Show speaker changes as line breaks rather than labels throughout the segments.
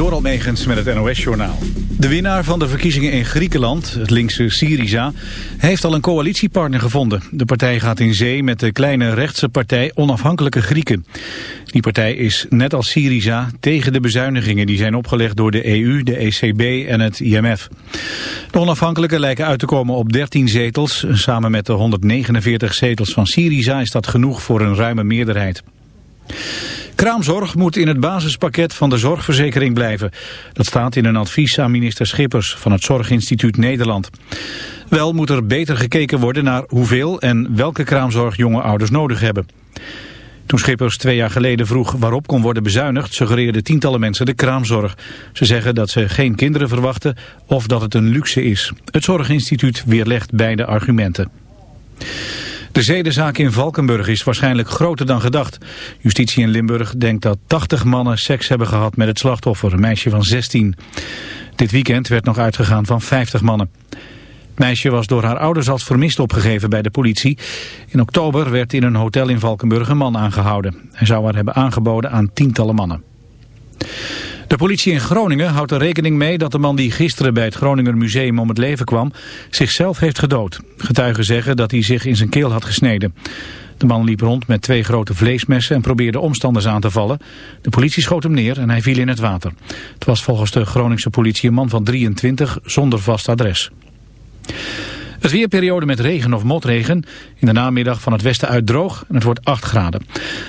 Door Almegens met het NOS-journaal. De winnaar van de verkiezingen in Griekenland, het linkse Syriza, heeft al een coalitiepartner gevonden. De partij gaat in zee met de kleine rechtse partij Onafhankelijke Grieken. Die partij is, net als Syriza, tegen de bezuinigingen die zijn opgelegd door de EU, de ECB en het IMF. De onafhankelijken lijken uit te komen op 13 zetels. Samen met de 149 zetels van Syriza is dat genoeg voor een ruime meerderheid. Kraamzorg moet in het basispakket van de zorgverzekering blijven. Dat staat in een advies aan minister Schippers van het Zorginstituut Nederland. Wel moet er beter gekeken worden naar hoeveel en welke kraamzorg jonge ouders nodig hebben. Toen Schippers twee jaar geleden vroeg waarop kon worden bezuinigd... suggereerden tientallen mensen de kraamzorg. Ze zeggen dat ze geen kinderen verwachten of dat het een luxe is. Het Zorginstituut weerlegt beide argumenten. De zedenzaak in Valkenburg is waarschijnlijk groter dan gedacht. Justitie in Limburg denkt dat 80 mannen seks hebben gehad met het slachtoffer, een meisje van 16. Dit weekend werd nog uitgegaan van 50 mannen. Het meisje was door haar ouders als vermist opgegeven bij de politie. In oktober werd in een hotel in Valkenburg een man aangehouden. Hij zou haar hebben aangeboden aan tientallen mannen. De politie in Groningen houdt er rekening mee dat de man die gisteren bij het Groninger Museum om het leven kwam zichzelf heeft gedood. Getuigen zeggen dat hij zich in zijn keel had gesneden. De man liep rond met twee grote vleesmessen en probeerde omstanders aan te vallen. De politie schoot hem neer en hij viel in het water. Het was volgens de Groningse politie een man van 23 zonder vast adres. Het weerperiode met regen of motregen. In de namiddag van het westen uit droog en het wordt 8 graden.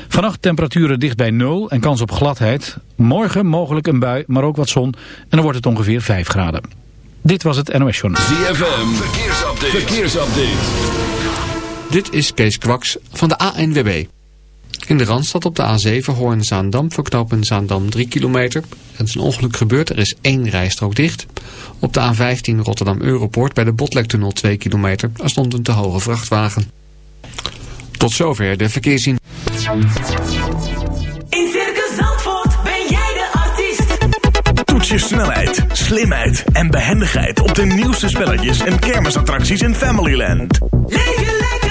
Vannacht temperaturen dicht bij 0 en kans op gladheid. Morgen mogelijk een bui, maar ook wat zon. En dan wordt het ongeveer 5 graden. Dit was het NOS Journal.
ZFM, verkeersupdate. verkeersupdate.
Dit is Kees Kwaks van de ANWB. In de Randstad op de A7 Hoorn-Zaandam verknopen Zaandam 3 kilometer. Er is een ongeluk gebeurd, er is één rijstrook dicht. Op de A15 Rotterdam-Europoort bij de Botlektunnel 2 kilometer. Er stond een te hoge vrachtwagen. Tot zover de verkeerszien.
In Circus Zandvoort ben jij de artiest.
Toets je snelheid, slimheid en behendigheid op de nieuwste spelletjes en kermisattracties in Familyland.
Leef je lekker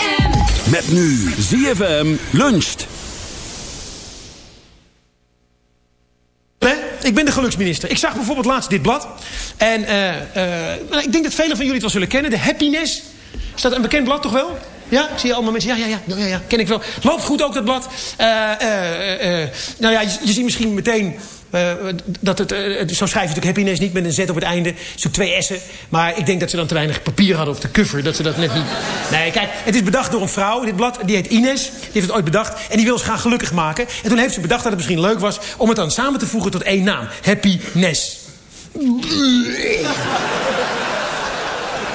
Met nu ZFM luncht.
Ik ben de geluksminister. Ik zag bijvoorbeeld laatst dit blad. En eh, eh, ik denk dat velen van jullie het wel zullen kennen. De Happiness. Is dat een bekend blad toch wel? Ja, zie allemaal mensen. Ja, ja, ja, ja, ja, ken ik wel. Loopt goed ook dat blad. Eh, nou ja, je, je ziet misschien meteen eh, dat het, eh, zo schrijf je natuurlijk happiness niet met een Z op het einde. Ook twee S'en. Maar ik denk dat ze dan te weinig papier hadden op de cover. Dat ze dat net niet... Nee, kijk, het is bedacht door een vrouw. Dit blad, die heet Ines. Die heeft het ooit bedacht. En die wil ze graag gelukkig maken. En toen heeft ze bedacht dat het misschien leuk was... om het dan samen te voegen tot één naam. Happiness.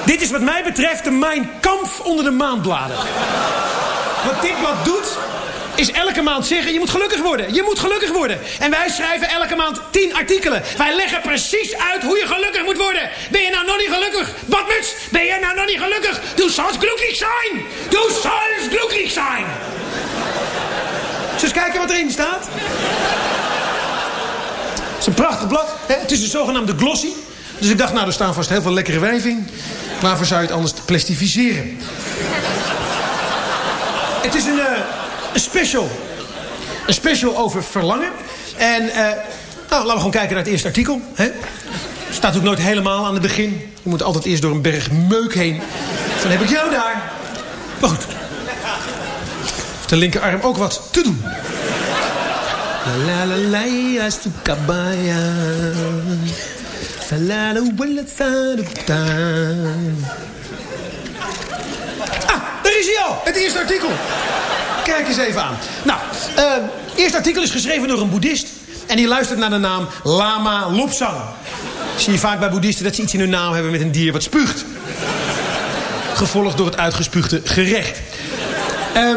Dit is wat mij betreft de Mijn Kampf onder de maandbladen. Wat dit blad doet, is elke maand zeggen... je moet gelukkig worden, je moet gelukkig worden. En wij schrijven elke maand tien artikelen. Wij leggen precies uit hoe je gelukkig moet worden. Ben je nou nog niet gelukkig? Badmuts, ben je nou nog niet gelukkig? Du sollst glücklich zijn! Du sollst glücklich zijn! Zullen kijken wat erin staat? Het is een prachtig blad. Het is de zogenaamde glossy. Dus ik dacht, nou, er staan vast heel veel lekkere wijven in. Waarvoor zou je het anders plastificeren? het is een, eh, een special. Een special over verlangen. En eh, nou, laten we gewoon kijken naar het eerste artikel. Hè? Staat ook nooit helemaal aan het begin. Je moet altijd eerst door een berg meuk heen. Dan heb ik jou daar. Maar goed. Heeft de linkerarm ook wat te doen. La la la la. Ah, daar is hij al. Het eerste artikel. Kijk eens even aan. Nou, eh, het eerste artikel is geschreven door een boeddhist. En die luistert naar de naam Lama Lopsang. Zie je vaak bij boeddhisten dat ze iets in hun naam hebben met een dier wat spuugt. Gevolgd door het uitgespuugde gerecht. Ehm,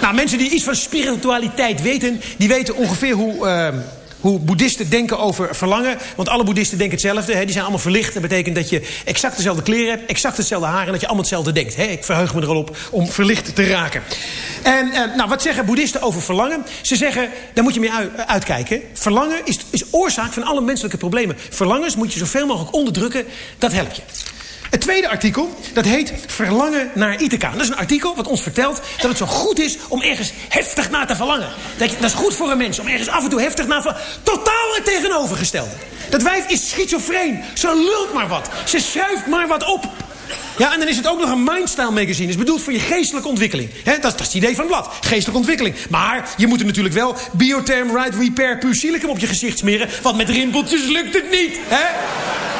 nou, mensen die iets van spiritualiteit weten... die weten ongeveer hoe, ehm, hoe boeddhisten denken over verlangen. Want alle boeddhisten denken hetzelfde. Hè? Die zijn allemaal verlicht. Dat betekent dat je exact dezelfde kleren hebt... exact hetzelfde haar en dat je allemaal hetzelfde denkt. Hè? Ik verheug me er al op om verlicht te raken. En eh, nou, wat zeggen boeddhisten over verlangen? Ze zeggen, daar moet je mee ui- uitkijken. Verlangen is, is oorzaak van alle menselijke problemen. Verlangens moet je zoveel mogelijk onderdrukken. Dat helpt je. Het tweede artikel, dat heet Verlangen naar Ithaca. Dat is een artikel wat ons vertelt dat het zo goed is om ergens heftig naar te verlangen. Dat, dat is goed voor een mens, om ergens af en toe heftig naar te verlangen. Totaal het tegenovergestelde. Dat wijf is schizofreen. Ze lult maar wat. Ze schuift maar wat op. Ja, en dan is het ook nog een Mindstyle magazine. is bedoeld voor je geestelijke ontwikkeling. Dat, is het idee van het blad. Geestelijke ontwikkeling. Maar je moet er natuurlijk wel Biotherm Right Repair Puur Silicum op je gezicht smeren. Want met rimpeltjes lukt het niet.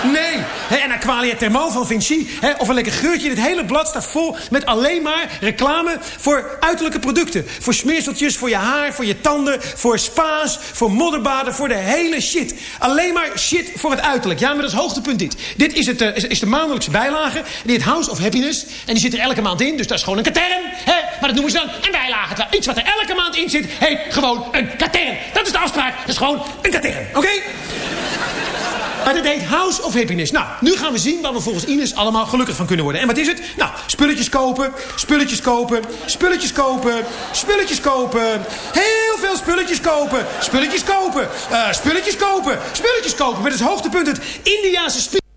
Nee. Hè, en Aqualia Thermo van Vinci. Of een lekker geurtje. Dit hele blad staat vol met alleen maar reclame voor uiterlijke producten. Voor smeerseltjes, voor je haar, voor je tanden, voor spa's, voor modderbaden, voor de hele shit. Alleen maar shit voor het uiterlijk. Ja, maar dat is hoogtepunt dit. Dit is, het, eh, is de maandelijkse bijlage. Die heet House of Happiness. En die zit er elke maand in. Dus dat is gewoon een katern. Hè? Maar dat noemen ze dan een bijlage. Terwijl iets wat er elke maand in zit, heet gewoon een katern. Dat is de afspraak. Dat is gewoon een katern. Oké? Maar dat heet House of Happiness. Nou, nu gaan we zien waar we volgens Ines allemaal gelukkig van kunnen worden. En wat is het? Nou, spulletjes kopen, spulletjes kopen, spulletjes kopen, spulletjes kopen. Heel veel spulletjes kopen, spulletjes kopen, eh, spulletjes kopen, spulletjes kopen. Met het hoogtepunt het Indiaanse speelkastje.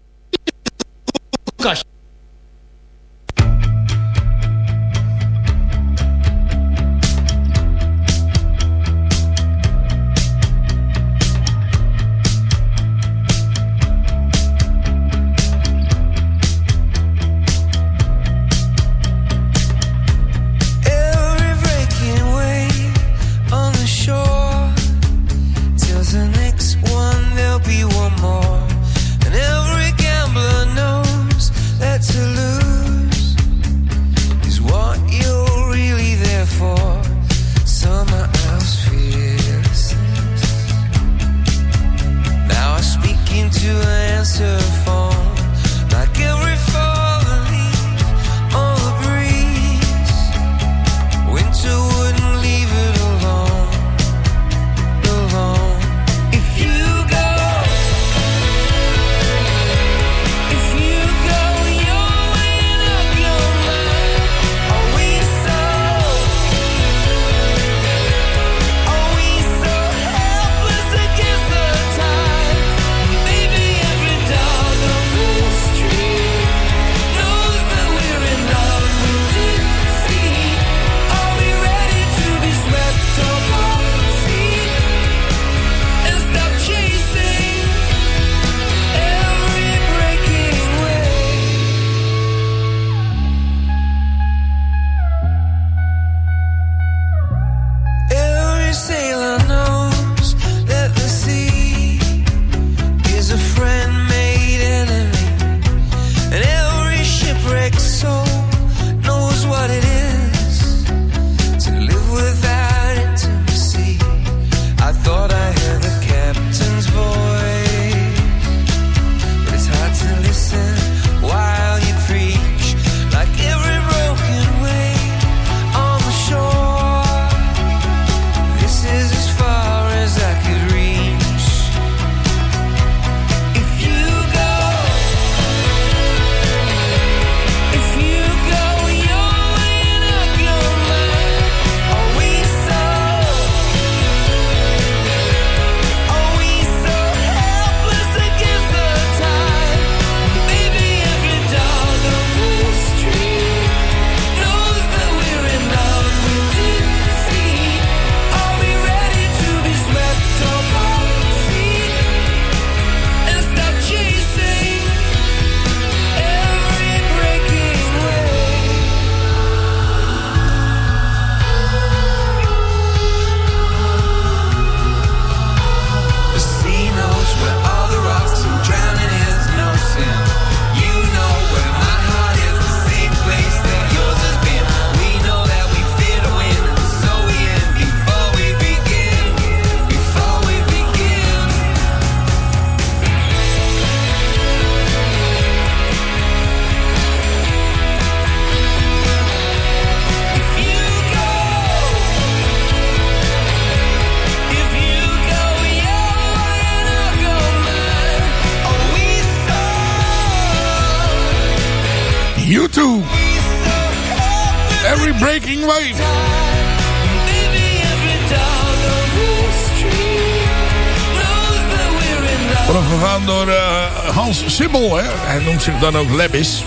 Hans Sibbel. Hè? Hij noemt zich dan ook Lebis.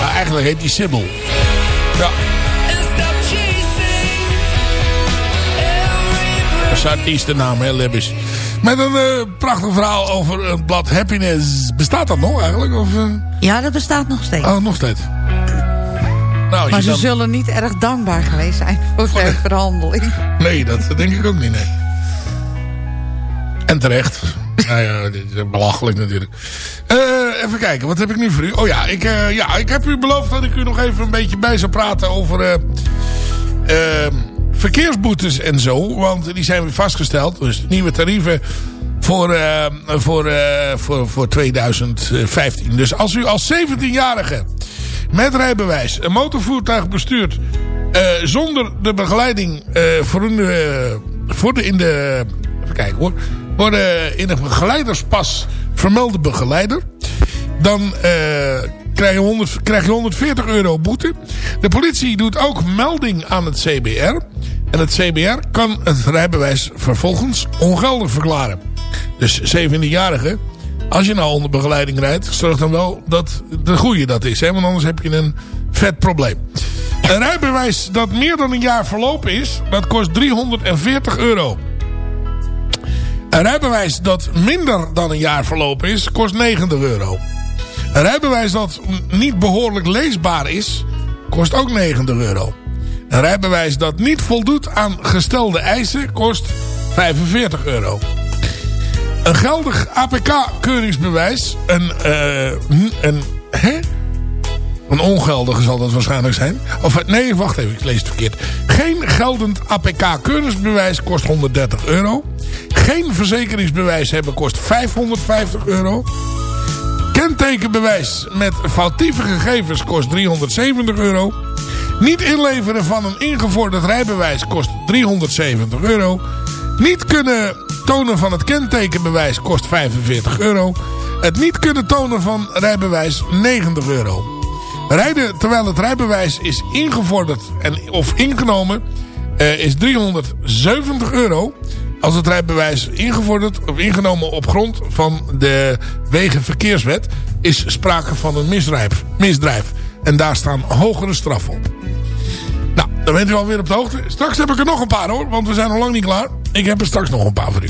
Maar eigenlijk heet hij Sibbel. Ja. Dat is artiestennaam, hè, Lebis. Met een eh, prachtig verhaal over het blad Happiness. Bestaat dat nog eigenlijk? Of, eh?
Ja, dat bestaat nog steeds.
Oh, nog steeds. Nou,
maar ze
dan-
zullen niet erg dankbaar geweest zijn voor de- verhandeling.
Nee, dat denk ik ook niet, nee. En terecht. nou ja, dit is belachelijk natuurlijk. Eh, even kijken, wat heb ik nu voor u? Oh ja ik, eh, ja, ik heb u beloofd dat ik u nog even een beetje bij zou praten over... eh, eh, verkeersboetes en zo. Want die zijn weer vastgesteld. Dus nieuwe tarieven voor, eh, voor, voor, voor 2015. Dus als u als 17-jarige met rijbewijs een motorvoertuig bestuurt... zonder de begeleiding voor, voor de in de... Even kijken hoor. Voor de in een begeleiderspas vermelde begeleider... Dan eh, krijg, je 100, krijg je 140 euro boete. De politie doet ook melding aan het CBR. En het CBR kan het rijbewijs vervolgens ongeldig verklaren. Dus 17-jarige, als je nou onder begeleiding rijdt... zorg dan wel dat de goede dat is. Hè? Want anders heb je een vet probleem. Een rijbewijs dat meer dan een jaar verlopen is... dat kost 340 euro. Een rijbewijs dat minder dan een jaar verlopen is, kost 90 euro. Een rijbewijs dat niet behoorlijk leesbaar is, kost ook 90 euro. Een rijbewijs dat niet voldoet aan gestelde eisen, kost 45 euro. Een geldig APK-keuringsbewijs, een, eh, een, hè? Een ongeldige zal dat waarschijnlijk zijn. Of nee, wacht even, ik lees het verkeerd. Geen geldend APK-keuringsbewijs kost 130 euro. Geen verzekeringsbewijs hebben kost 550 euro. Kentekenbewijs met foutieve gegevens kost 370 euro. Niet inleveren van een ingevorderd rijbewijs kost 370 euro. Niet kunnen tonen van het kentekenbewijs kost 45 euro. Het niet kunnen tonen van rijbewijs 90 euro. Rijden terwijl het rijbewijs is ingevorderd en, of ingenomen eh, is 370 euro. Als het rijbewijs ingevorderd of ingenomen op grond van de Wegenverkeerswet is sprake van een misdrijf. misdrijf. En daar staan hogere straffen op. Nou, dan bent u alweer op de hoogte. Straks heb ik er nog een paar hoor, want we zijn nog lang niet klaar. Ik heb er straks nog een paar voor u.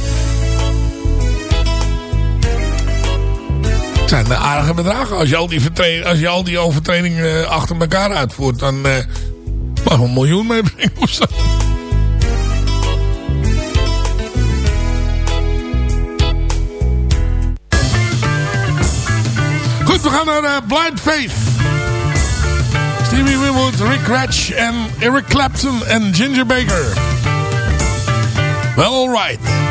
Het zijn eh, aardige bedragen. Als je al die, als je al die overtredingen eh, achter elkaar uitvoert, dan eh mag een miljoen meebrengen of zo. Goed, we gaan naar eh, Blind Faith. Stevie Winwood, Rick Ratch en Eric Clapton en Ginger Baker. Well, alright.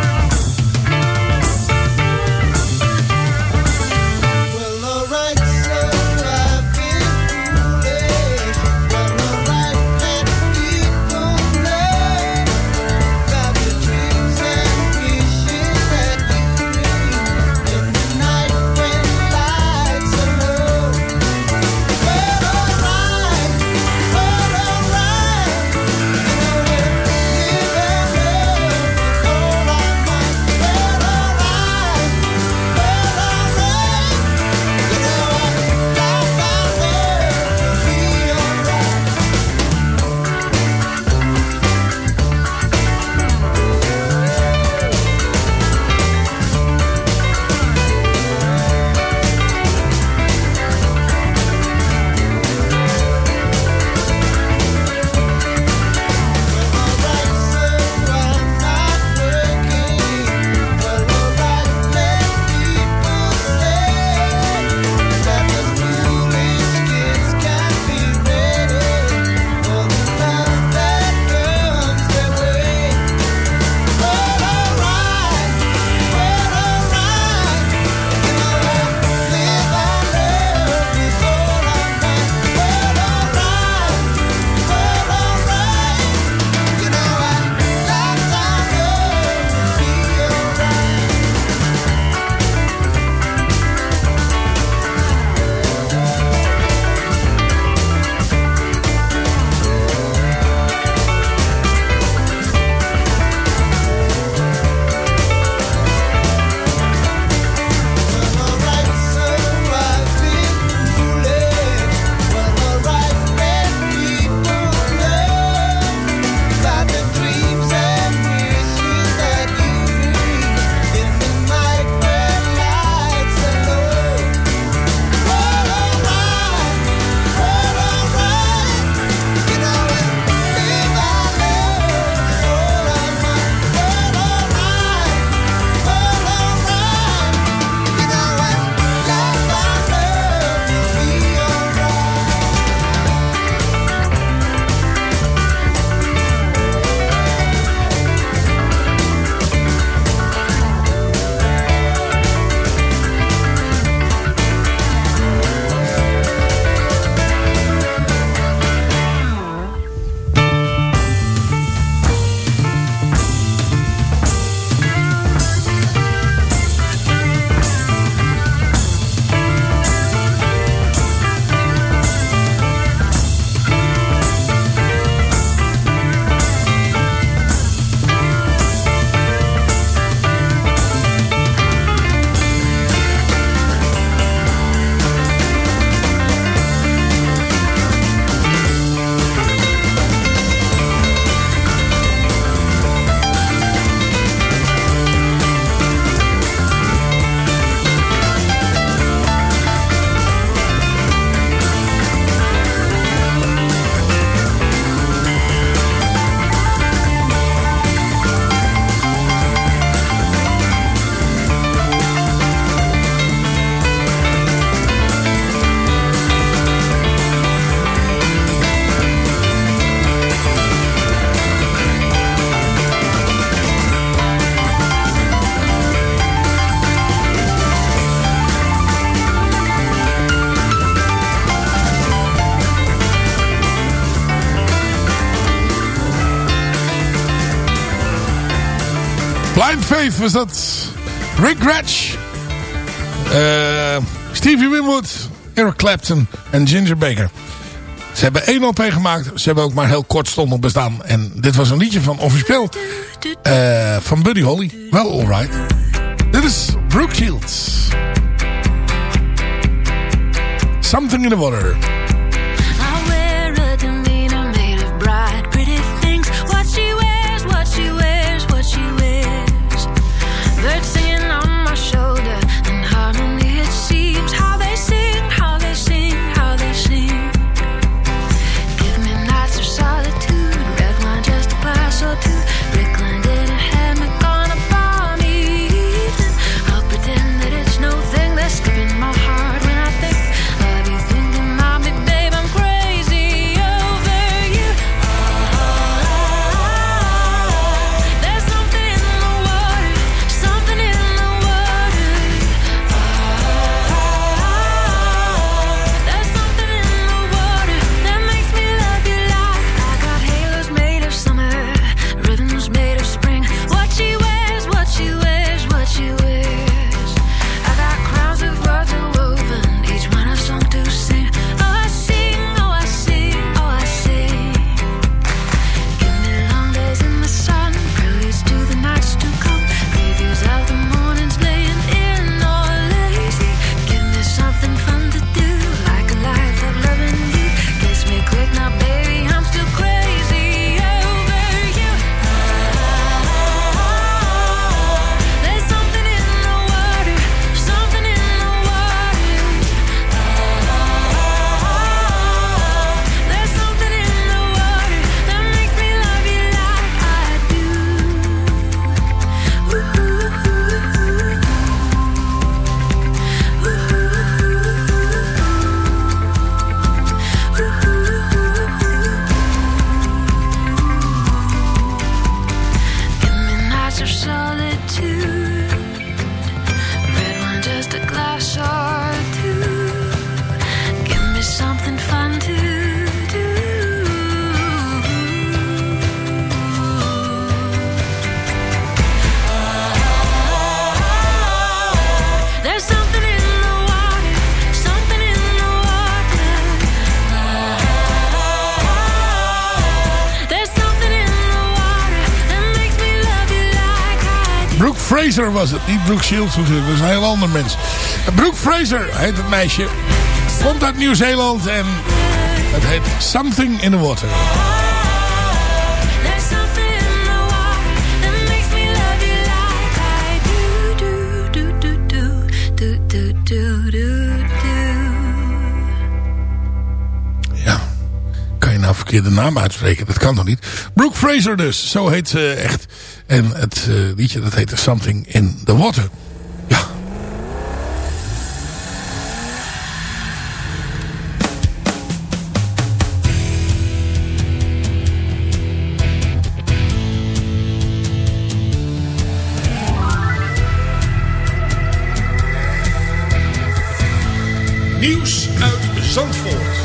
Was dat. Rick Gretsch. Eh, Stevie Winwood. Eric Clapton en Ginger Baker. Ze hebben één LP gemaakt. Ze hebben ook maar heel kortstondig bestaan. En dit was een liedje van officieel eh, van Buddy Holly. Wel alright. Dit is Brooke Shields. Something in the Water. Fraser was het. Niet Brooke Shields natuurlijk, dat is een heel ander mens. Brooke Fraser heet het meisje. Komt uit Nieuw-Zeeland en het heet Something in the Water. Ja, kan je nou verkeerde naam uitspreken? Dat kan toch niet? Brooke Fraser dus, zo heet ze echt. En het eh, liedje dat heet Something in the Water. Ja. Nieuws uit Zandvoort.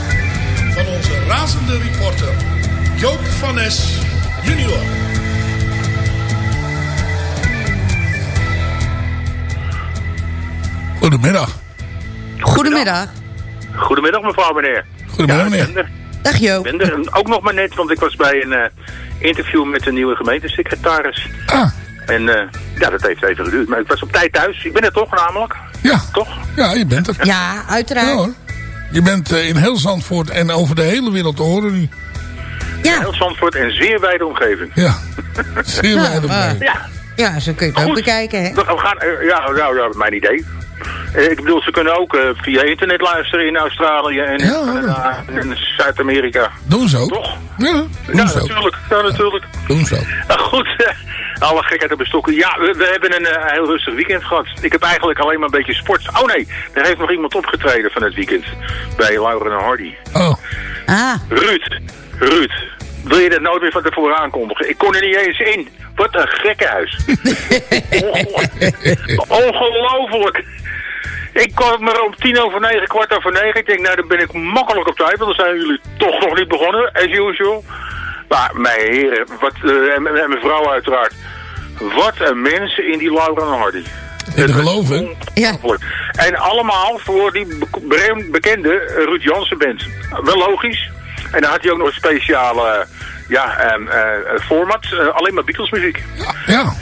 Van onze razende reporter Joop van Es junior. Goedemiddag.
Goedemiddag.
Goedemiddag mevrouw meneer.
Goedemiddag
Ja,
meneer.
er.
Dag Joop.
Ik ben er. Ook nog maar net, want ik was bij een eh, interview met de nieuwe gemeentesecretaris.
Ah.
En eh, ja, dat heeft even geduurd. Maar ik was op tijd thuis. Ik ben er toch namelijk.
Ja.
Toch?
Ja, je bent er.
Ja, uiteraard.
Ja, hoor. Je bent eh, in heel Zandvoort en over de hele wereld te horen nu.
Heel Zandvoort en zeer wijde omgeving.
Ja. Zeer
Ja,
wijde omgeving.
Ja.
Ja, zo kun je het ook
Goed.
bekijken, hè?
We gaan, ja, nou, ja, mijn idee. Eh, ik bedoel, ze kunnen ook eh, via internet luisteren in Australië en in
Ja,
Canada en Zuid-Amerika.
Doen ze ook.
Toch?
Ja, doen
Ja,
ze ook.
natuurlijk. Ja, natuurlijk.
Doen ze ook.
Nou goed, alle gekheid op bestokken. Ja, we, we hebben een eh, heel rustig weekend gehad. Ik heb eigenlijk alleen maar een beetje sport. Oh nee, er heeft nog iemand opgetreden van het weekend. Bij Lauren en Hardy.
Oh.
Ah,
Ruud, Ruud. Wil je dat nooit meer van tevoren aankondigen? Ik kon er niet eens in. Wat een gekkenhuis. Ongelooflijk. Ik kwam er om tien over negen, kwart over negen. Ik denk, nou dan ben ik makkelijk op tijd. Want dan zijn jullie toch nog niet begonnen, as usual. Maar mijn heren, wat, eh, en, en mijn vrouw uiteraard. Wat een mensen in die Laura en Hardy.
In de geloven.
Ja.
En allemaal voor die be- be- bekende Ruud Jansen band. Wel logisch. En dan had hij ook nog een speciale ja, ehm, eh, format. eh, alleen maar Beatles muziek.
Ja.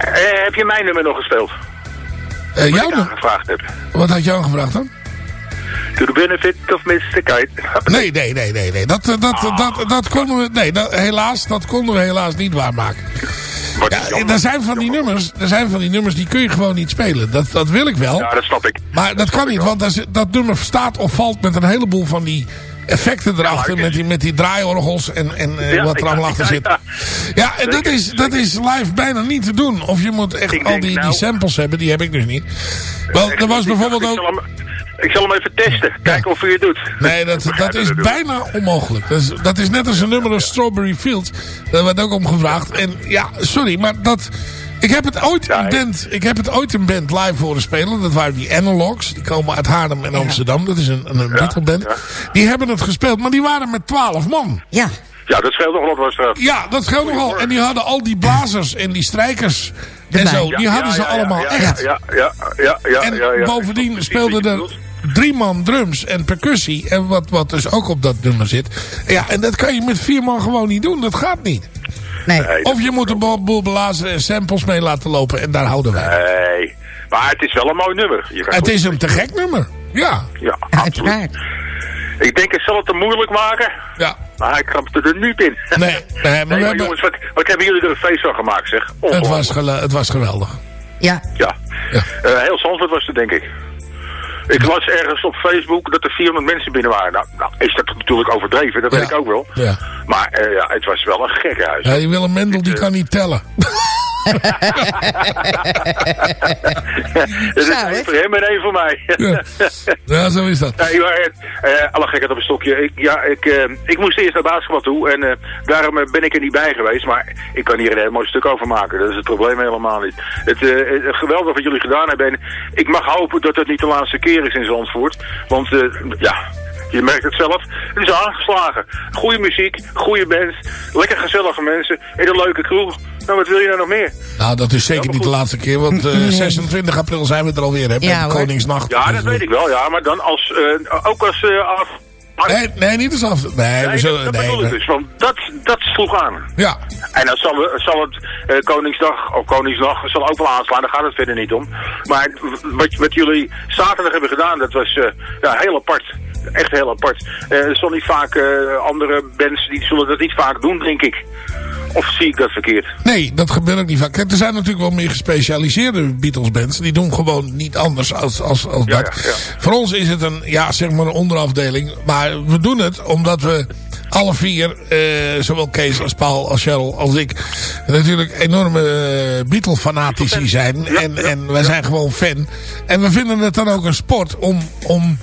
Eh, heb je mijn nummer nog gespeeld?
Eh,
Wat
jou
ik aangevraagd heb.
Wat had jou gevraagd dan?
To the benefit of Mr. Kite.
Nee, nee, nee, nee. nee. Dat, eh, dat, dat, dat konden we... Nee, dat, helaas, dat konden we helaas niet waarmaken. Ja, er zijn van die nummers, er zijn van die nummers die kun je gewoon niet spelen. Dat, dat wil ik wel.
Ja, dat snap ik.
Maar dat kan niet, want dat, dat nummer staat of valt met een heleboel van die effecten erachter. Met die, met die draaiorgels en, en eh,
Ja,
wat er allemaal achter zit.
ja.
En dat is, dat is live bijna niet te doen. Of je moet echt
Ik
al die, die
nou-
samples hebben, die heb ik dus niet. Wel, er was bijvoorbeeld
ik
ook...
Zal hem, ik zal hem even testen. Kijken of hij het doet.
Nee, dat, dat is bijna onmogelijk. Dat is, dat is net als een nummer als Strawberry Fields. Daar werd ook om gevraagd. En ja, sorry, maar dat... Ik heb het ooit een band, ik heb het ooit een band live horen spelen. Dat waren die Analogs. Die komen uit Haarlem en Amsterdam. Dat is een, een. Die hebben het gespeeld, maar die waren met twaalf man.
Ja.
Ja, dat scheelt nog wat was er.
Ja, dat geldt nogal. En die hadden al die blazers en die strijkers en zo. Die hadden ze allemaal
ja,
echt.
Ja, ja, ja, ja,
En
ja, ja.
bovendien speelden er drie man drums en percussie. En wat, wat dus ook op dat nummer zit. Ja, en dat kan je met vier man gewoon niet doen. Dat gaat niet.
Nee.
Of je moet een boel- blazen en samples mee laten lopen. En daar houden wij.
Nee, maar het is wel een mooi nummer. Je
Het
goed-
is een te gek nummer. Ja.
Ja, absoluut. Ik denk, ik zal het te moeilijk maken.
Ja.
Maar hij krapt er niet in.
Nee, nee, maar we hebben-
jongens, wat, wat hebben jullie er een feest van gemaakt, zeg?
Het was, het was geweldig.
Ja.
Ja. Eh, heel Zandvoort was het, denk ik. Ik las ergens op Facebook dat er 400 mensen binnen waren. Nou, nou is dat natuurlijk overdreven, dat weet ik ook wel.
Ja.
Maar eh, ja, het was wel een gekke huis.
Ja, die Willem Mendel die kan niet tellen.
Dat is één voor hem en één voor mij.
Ja. Ja, zo is dat.
Nee, maar, eh, eh, alle gekheid op een stokje. Ik, ja, ik, eh, ik moest eerst naar basketbal toe en eh, daarom ben ik er niet bij geweest. Maar ik kan hier een heel mooi stuk over maken. Dat is het probleem helemaal niet. Het, eh, het geweldig wat jullie gedaan hebben. En ik mag hopen dat het niet de laatste keer is in Zandvoort. Want eh, ja, je merkt het zelf. Het is aangeslagen. Goede muziek, goede band, lekker gezellige mensen en een leuke kroeg. Nou, wat wil je nou nog meer?
Nou, dat is zeker niet de laatste keer. Want eh, 26 april zijn we er alweer. Hè,
Ja.
Koningsnacht.
Ja, dat
eh,
weet ik wel, ja. Maar dan als, eh, ook als eh, af...
Nee, nee, niet eens af. Nee, we
Nee,
zullen...
dat, dat
nee,
bedoel ik
we-
dus, want dat, dat sloeg aan.
Ja.
En dan zal, we- zal het eh, Koningsdag, of Koningsdag, zal ook wel aanslaan, daar gaat het verder niet om. Maar wat, wat jullie zaterdag hebben gedaan, dat was eh, ja, heel apart. Echt heel apart. Eh, er zal niet vaak, eh, andere bands die zullen dat niet vaak doen, denk ik. Of zie ik dat verkeerd?
Nee, dat gebeurt ook niet vaak. Kijk, er zijn natuurlijk wel meer gespecialiseerde Beatles bands. Die doen gewoon niet anders als, als, als
Ja,
dat.
ja, ja.
Voor ons is het een, ja, zeg maar een onderafdeling. Maar we doen het omdat we alle vier, eh, zowel Kees als Paul als Cheryl als ik, natuurlijk enorme eh, Beatle-fanatici zijn. En, en wij zijn gewoon fan. En we vinden het dan ook een sport om... om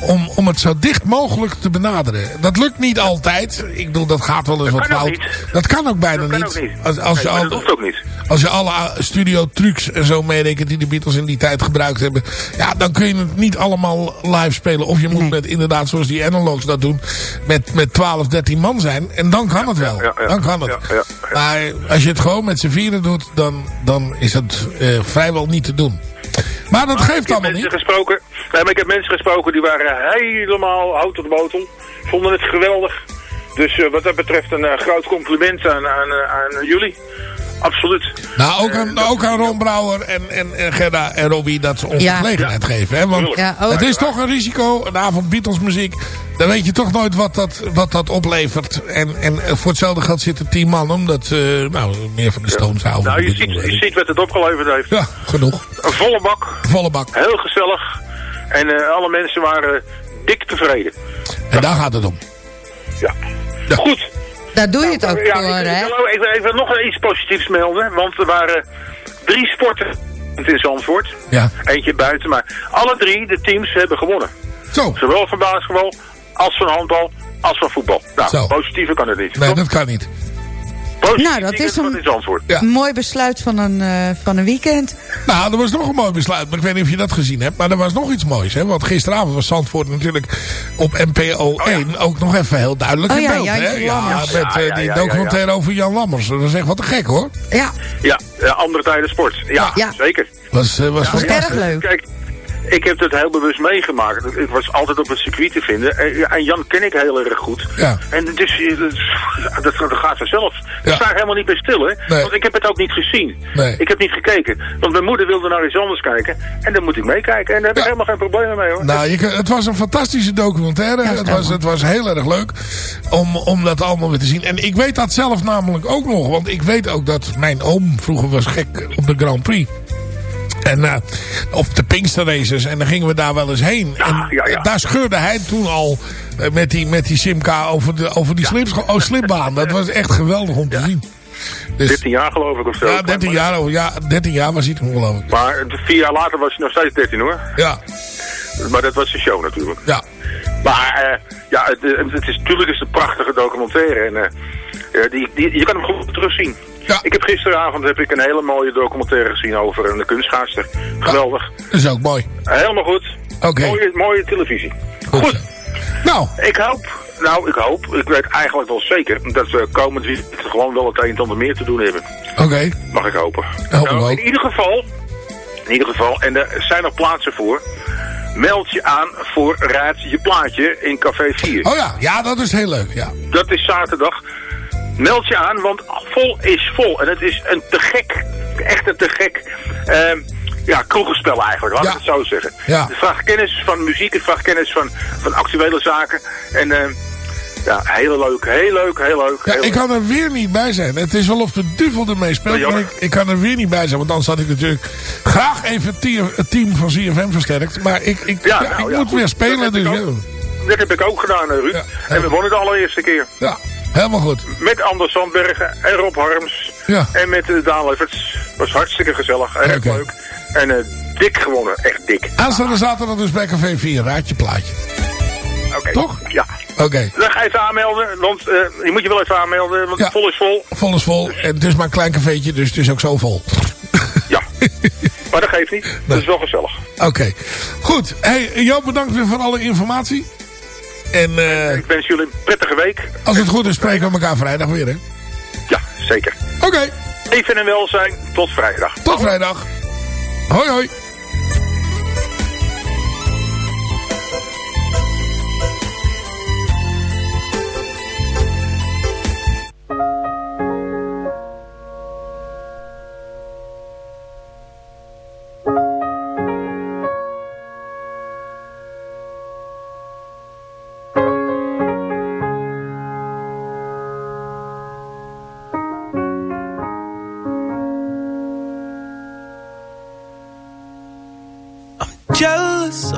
om, om het zo dicht mogelijk te benaderen. Dat lukt niet altijd. Ik bedoel, dat gaat wel eens wat fout.
niet.
Dat kan ook bijna
Dat kan
niet.
ook niet.
Als, als,
Nee,
je
maar
al,
dat hoeft ook niet.
als je alle uh, studio trucs en zo meerekent die de Beatles in die tijd gebruikt hebben. Ja, dan kun je het niet allemaal live spelen. Of je moet met inderdaad zoals die analogs dat doen. Met, met 12, 13 man zijn. En dan kan het wel.
ja, ja.
dan kan het.
Ja, ja, ja.
Maar als je het gewoon met z'n vieren doet. Dan, dan is het eh, vrijwel niet te doen. Maar dat
Maar
geeft allemaal
mensen
niet.
Gesproken, nee, maar ik heb mensen gesproken die waren helemaal hout op de botel. Vonden het geweldig. Dus eh, wat dat betreft een eh, groot compliment aan, aan, eh, aan jullie. Absoluut.
Nou, ook aan, ook aan Ron Brouwer en, en, en Gerda en Robbie dat ze ons
Ja.
de gelegenheid geven. Hè? Want
Ja,
het is toch een risico, een avond Beatles muziek. Dan weet je toch nooit wat dat, wat dat oplevert. En, en voor hetzelfde geld zitten tien man, omdat ze nou, meer van de Stones houden.
Nou, je ziet,
eh,
je ziet wat het opgeleverd heeft.
Ja, genoeg.
Een volle bak.
Volle bak.
Heel gezellig. En eh, alle mensen waren dik tevreden.
En daar gaat het om.
Ja. Goed.
Daar doe je het ook
Ja,
voor,
ik,
hè?
ik, wil- ik, wil- ik wil nog iets positiefs melden. Want er waren drie sporten in Zandvoort.
Ja.
Eentje buiten. Maar alle drie, de teams, hebben gewonnen.
Zo.
Zowel van basketbal, als van handbal, als van voetbal. Nou,
Zo.
positiever kan het niet.
Nee, dat kan niet.
Positief
Nou, dat is een-.
Ja.
Mooi besluit van een, eh, van een weekend.
Nou, er was nog een mooi besluit. Maar ik weet niet of je dat gezien hebt. Maar er was nog iets moois. Hè? Want gisteravond was Zandvoort natuurlijk op NPO 1 ook nog even heel duidelijk
Oh
in
ja,
beeld.
Jan
hè? Ja, met
Ja,
eh,
ja,
die
ja, ja,
documentaire over Jan Lammers. Dat is echt wat te gek hoor.
Ja,
Ja, Ja, andere tijden sport. Ja,
Ja.
zeker.
Was, eh, was
Ja,
fantastisch.
erg leuk.
Kijk, ik heb het heel bewust meegemaakt. Ik- was altijd op het circuit te vinden. En, ja, en Jan ken ik heel erg goed.
Ja.
En dus, eh, dat, dat, dat gaat vanzelf.
Ja.
Ik sta helemaal niet bij stil, hè.
Nee.
Want ik heb het ook niet gezien.
Nee.
Ik heb niet gekeken. Want mijn moeder wilde naar iets anders kijken. En dan moet ik meekijken. En daar heb
Ja.
ik helemaal geen problemen mee, hoor.
Nou, je, het was een fantastische documentaire.
Ja,
het, was, het was heel erg leuk om, om dat allemaal weer te zien. En ik weet dat zelf namelijk ook nog. Want ik weet ook dat mijn oom vroeger was gek op de Grand Prix. En eh, op de Pinkster Races. En dan gingen we daar wel eens heen. en
ja, ja.
daar scheurde hij toen al eh, met, die, met die Simca over, de, over die slip, oh, slipbaan. Dat was echt geweldig om te zien. Dus,
13 jaar geloof ik of zo.
ja, 13 jaar, oh, ja, 13 jaar was hij toen geloof ik.
Maar vier jaar later was hij nog steeds 13 hoor.
Ja,
Maar dat was de show natuurlijk.
ja.
Maar eh, ja, het, het is, natuurlijk is het een prachtige documentaire. En, die, die, je kan hem goed terugzien.
Ja.
Ik heb gisteravond heb ik een hele mooie documentaire gezien over een kunstschaatster. Geweldig.
Dat is ook mooi.
Helemaal goed.
Oké.
Mooie, mooie televisie.
Goed. Nou,
Ik hoop, nou ik hoop, ik weet eigenlijk wel zeker dat we komend weekend gewoon wel het een en ander meer te doen hebben.
oké.
Mag ik hopen.
Hoop
Nou, in ieder geval, in ieder geval, en er zijn nog plaatsen voor. Meld je aan voor Raad je plaatje in Café 4.
Oh ja, ja, dat is heel leuk. Ja.
Dat is zaterdag. Meld je aan, want vol is vol. En het is een te gek, echt een te gek, ehm, ja, kroegenspel eigenlijk, laat
Ja.
ik het zo zeggen.
Ja.
Het vraagt kennis van muziek, het vraagt kennis van, van actuele zaken. En ehm, ja, heel leuk, heel leuk, heel leuk.
Ja,
heel
ik
leuk.
kan er weer niet bij zijn. Het is wel of de duvel ermee speelt, maar ik, ik kan er weer niet bij zijn. Want anders had ik natuurlijk graag even het team, van CFM versterkt. Maar ik, ik,
Ja,
ja,
nou,
ik moet weer spelen.
Dat
Dus
ook. Dat heb ik ook gedaan, eh, Ruud. En we wonnen de allereerste keer.
ja, helemaal goed.
Met Anders Zandbergen en Rob Harms.
Ja.
En met uh, Daan Lefferts. Was hartstikke gezellig.
Oké.
leuk. En eh, dik gewonnen. Echt dik.
Aanstaande zaterdag dus bij Café 4. Raad je plaatje.
Oké.
Toch?
Ja.
Oké.
Dan ga je even aanmelden. Want eh, je moet je wel even aanmelden. Want
Ja.
vol is vol.
Vol is vol. En het is maar een klein cafeetje, dus het is ook zo vol.
Ja. maar dat geeft niet. Dat is wel gezellig.
Oké. Goed. Hey, Joop, bedankt weer voor alle informatie. En eh,
Ik wens jullie een prettige week.
als het goed is, spreken we elkaar vrijdag weer, hè?
Ja, zeker.
Oké.
Even en welzijn. Tot vrijdag.
Tot vrijdag. Hoi, hoi.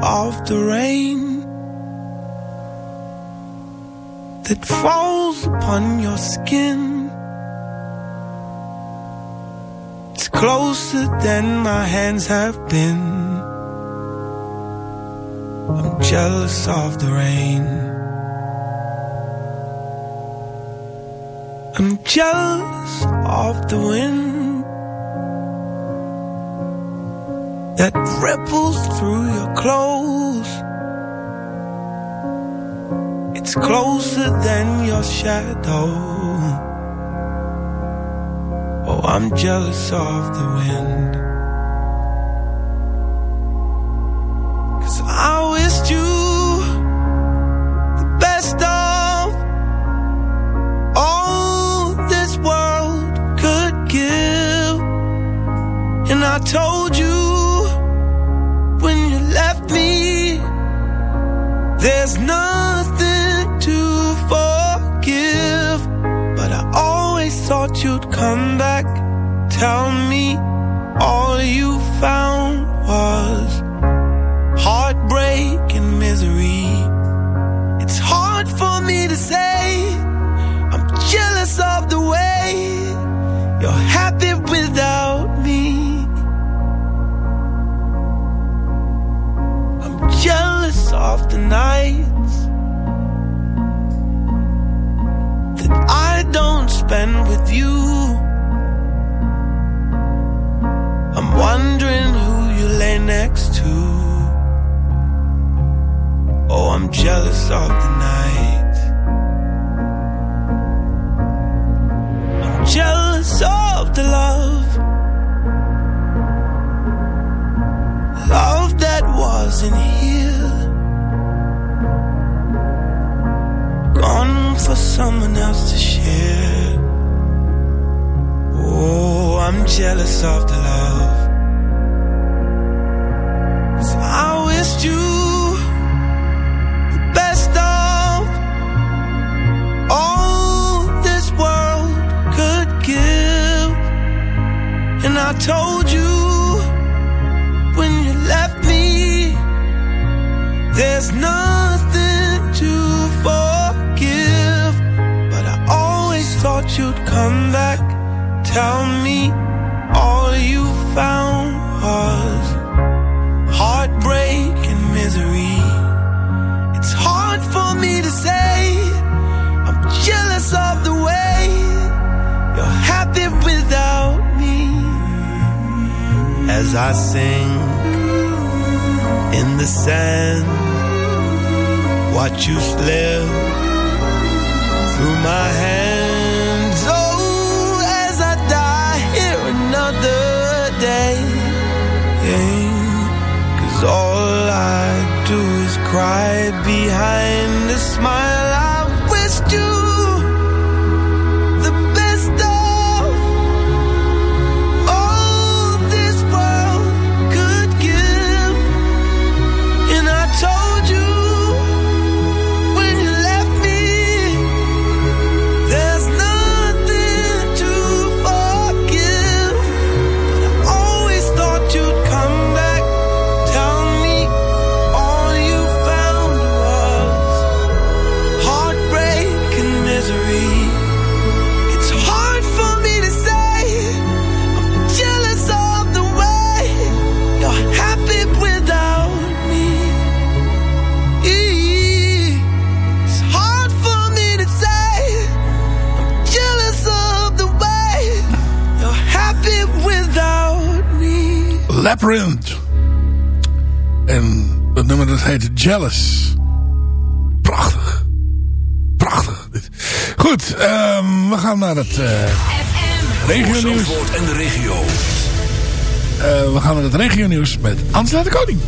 Of the rain that falls upon your skin. It's closer than my hands have been. I'm jealous of the rain. I'm jealous of the wind. That ripples through your clothes. It's closer than your shadow. Oh, I'm jealous of the wind. Cause I wished you the best of all this world could give. And I told you There's nothing to forgive. But I always thought you'd come back. Tell me all you found you. I'm wondering who you lay next to. Oh, I'm jealous of the night. I'm jealous of the love. Love that wasn't here. gone for someone else to share. Oh, I'm jealous of the Tell me all you found was heartbreak and misery. It's hard for me to say. I'm jealous of the way you're happy without me. As I sing in the sand, watch you slip through my hands. cried behind the smile.
Labyrinth. En dat nummer dat heet Jealous. Prachtig. Prachtig. Goed, ehm, we gaan naar het eh regio nieuws.
Zandvoort en de regio.
we gaan naar het regio nieuws met Angela de Koning.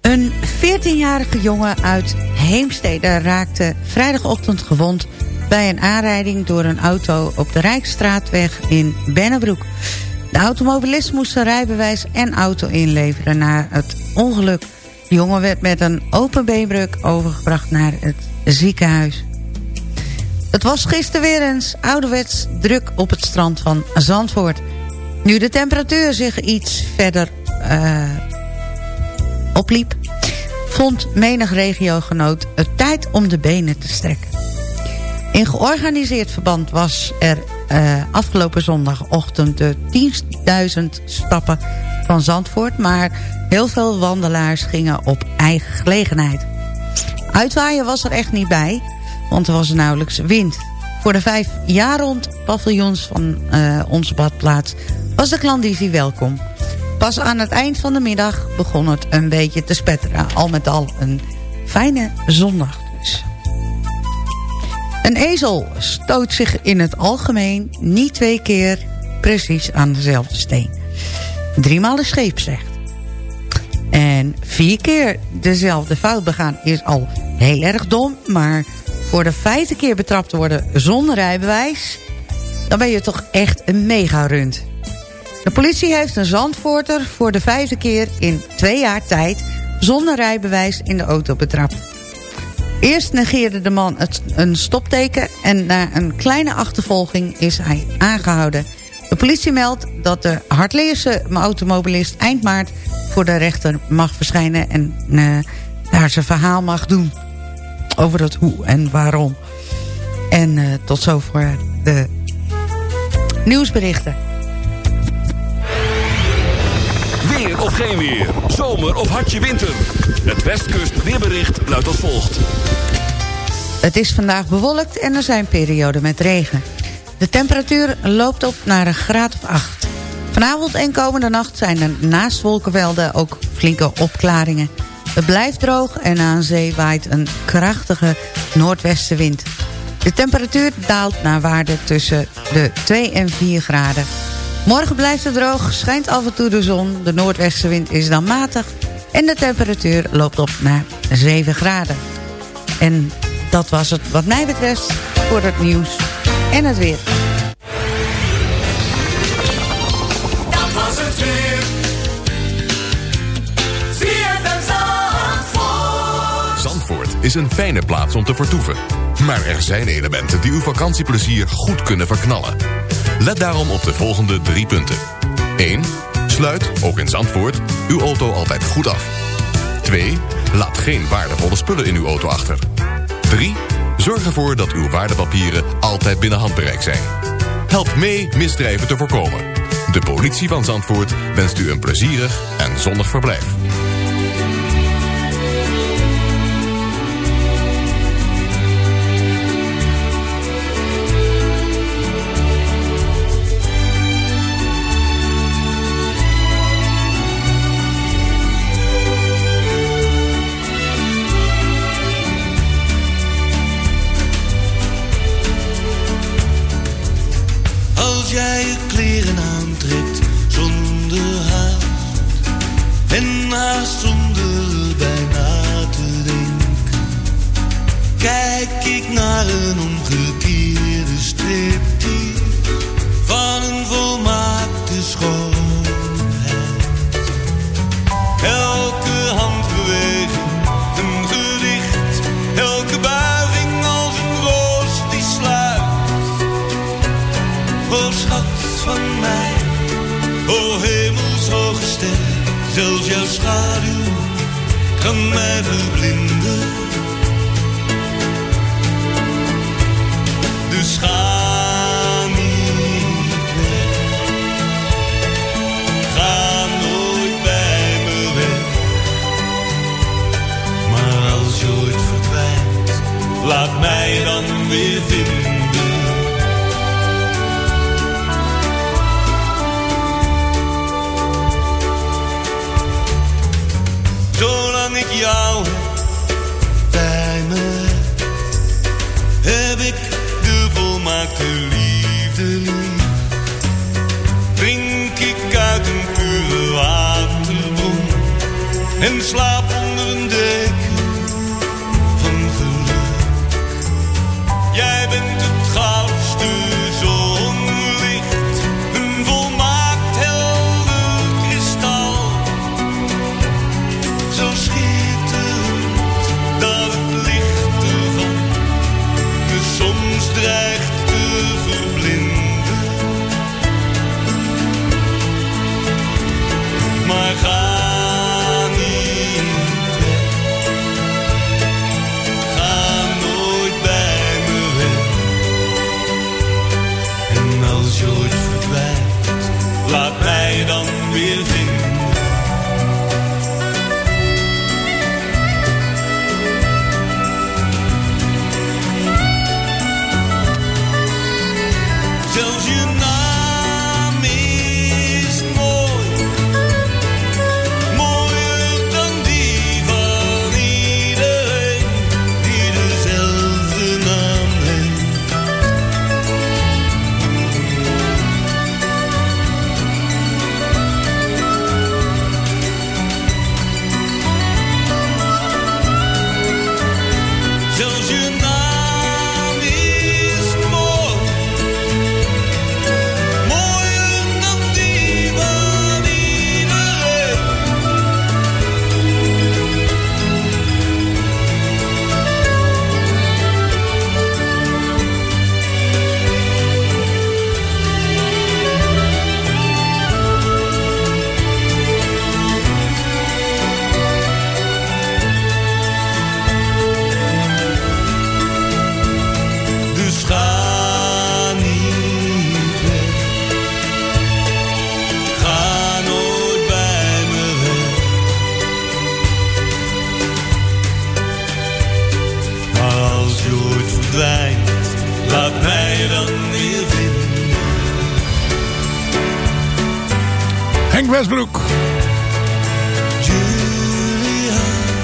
Een 14-jarige jongen uit Heemstede raakte vrijdagochtend gewond... bij een aanrijding door een auto op de Rijksstraatweg in Bennebroek. De automobilist moest zijn rijbewijs en auto inleveren na het ongeluk. De jongen werd met een open beenbreuk overgebracht naar het ziekenhuis. Het was gisteren weer eens ouderwets druk op het strand van Zandvoort. Nu de temperatuur zich iets verder eh, opliep... vond menig regiogenoot het tijd om de benen te strekken. In georganiseerd verband was er eh, afgelopen zondagochtend... de 10.000 stappen van Zandvoort... maar heel veel wandelaars gingen op eigen gelegenheid. Uitwaaien was er echt niet bij, want er was nauwelijks wind. Voor de vijf jaar rond paviljoens van eh, onze badplaats was de klandizie welkom. Pas aan het eind van de middag begon het een beetje te spetteren. Al met al een fijne zondag dus. Een ezel stoot zich in het algemeen niet twee keer precies aan dezelfde steen. Driemaal scheep zegt. En vier keer dezelfde fout begaan is al heel erg dom. Maar voor de vijfde keer betrapt te worden zonder rijbewijs... dan ben je toch echt een mega-rund. De politie heeft een Zandvoorter voor de vijfde keer in twee jaar tijd... zonder rijbewijs in de auto betrapt. Eerst negeerde de man het, een stopteken... en na een kleine achtervolging is hij aangehouden. De politie meldt dat de Hartleerse automobilist eind maart... voor de rechter mag verschijnen en eh, daar zijn verhaal mag doen. Over het hoe en waarom. En eh, tot zover de nieuwsberichten.
Geen weer. Zomer of hartje winter. Het Westkust weerbericht luidt als volgt.
Het is vandaag bewolkt en er zijn perioden met regen. De temperatuur loopt op naar een graad of 8. Vanavond en komende nacht zijn er naast wolkenvelden ook flinke opklaringen. Het blijft droog en aan zee waait een krachtige noordwestenwind. De temperatuur daalt naar waarde tussen de 2 en 4 graden. Morgen blijft het droog, schijnt af en toe de zon. De noordwestenwind is dan matig. En de temperatuur loopt op naar 7 graden. En dat was het wat mij betreft voor het nieuws en het weer.
Is een fijne plaats om te vertoeven. Maar er zijn elementen die uw vakantieplezier goed kunnen verknallen. Let daarom op de volgende drie punten. 1. Sluit, ook in Zandvoort, uw auto altijd goed af. 2. Laat geen waardevolle spullen in uw auto achter. 3. Zorg ervoor dat uw waardepapieren altijd binnen handbereik zijn. Help mee misdrijven te voorkomen. De politie van Zandvoort wenst u een plezierig en zonnig verblijf.
Westbroek.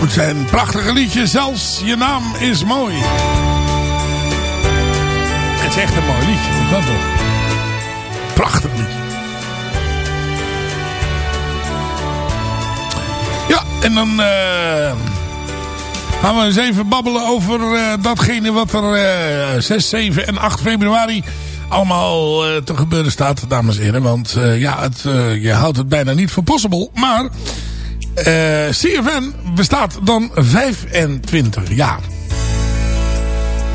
Het zijn prachtige liedjes, zelfs je naam is mooi. Het is echt een mooi liedje, dat toch? Prachtig liedje. Ja, en dan eh, gaan we eens even babbelen over eh, datgene wat er eh, 6, 7 en 8 februari allemaal eh, te gebeuren staat, dames en heren. Want eh, ja, het, eh, je houdt het bijna niet voor possible. Maar eh CFN bestaat dan 25 jaar.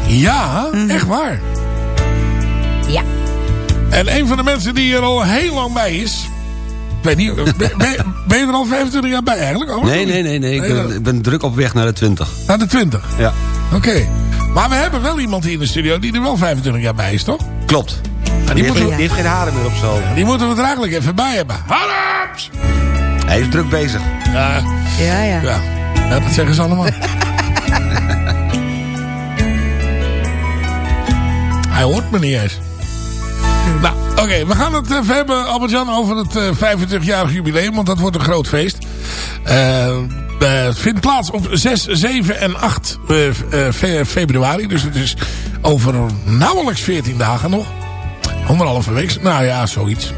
Ja, echt waar.
Ja.
En een van de mensen die er al heel lang bij is... Ik weet niet, ben, ben- ben je er al 25 jaar bij eigenlijk?
Nee, nee, nee, nee. Ik
Nee,
ben, ik ben druk op weg naar de 20.
Naar de 20?
Ja.
Oké. Maar we hebben wel iemand hier in de studio die er wel 25 jaar bij is, toch?
Klopt.
die
die, heeft,
moeten we-
die heeft geen haren meer op zo.
Die moeten we er eigenlijk even bij hebben. Harms!
Hij is druk bezig.
Ja,
Ja, ja.
ja. ja dat zeggen ze allemaal. Hij hoort me niet eens. Nou, oké, we gaan het even hebben, Albert-Jan, over het eh 25-jarig jubileum, want dat wordt een groot feest. Eh, eh, het vindt plaats op 6, 7 en 8 eh, eh, fe- februari, dus het is over nauwelijks 14 dagen nog. Anderhalve week, nou ja, zoiets.